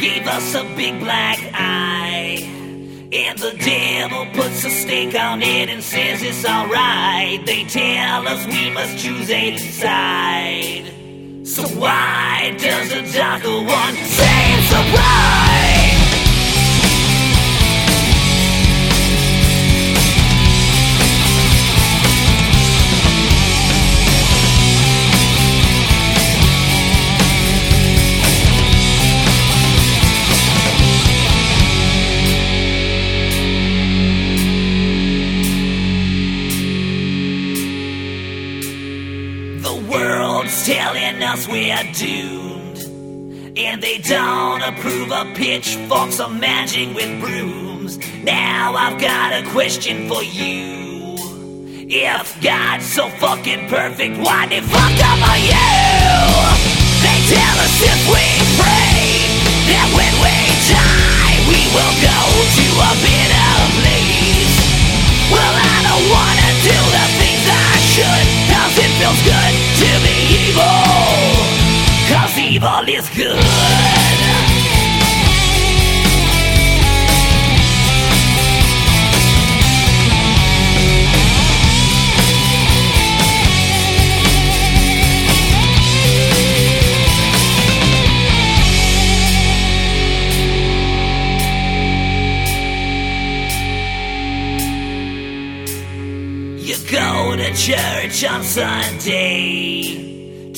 gave us a big black eye. And the devil puts a stake on it and says it's alright. They tell us we must choose a side. So why does the darker one say it's alright? Telling us we're doomed. And they don't approve of pitchforks or magic with brooms. Now I've got a question for you. If God's so fucking perfect, why the fuck up are you? They tell us if we pray that when we die, we will go to a better place. Well, I don't wanna do the things I should, cause it feels good Evil is good. You go to church on Sunday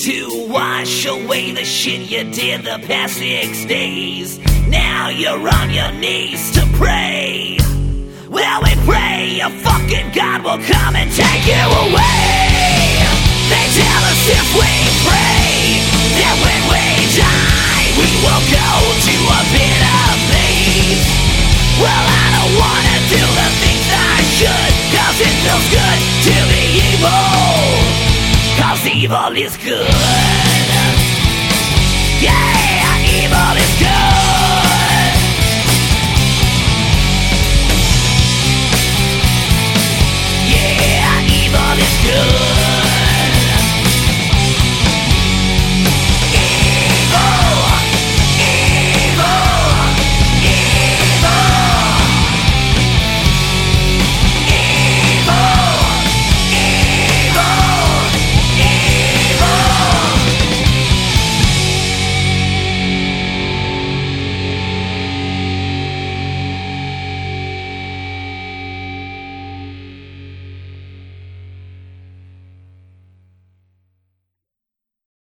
to wash away the shit you did the past six days. Now you're on your knees to pray. Well, we pray a fucking God will come and take you away. They tell us if we pray evil is good.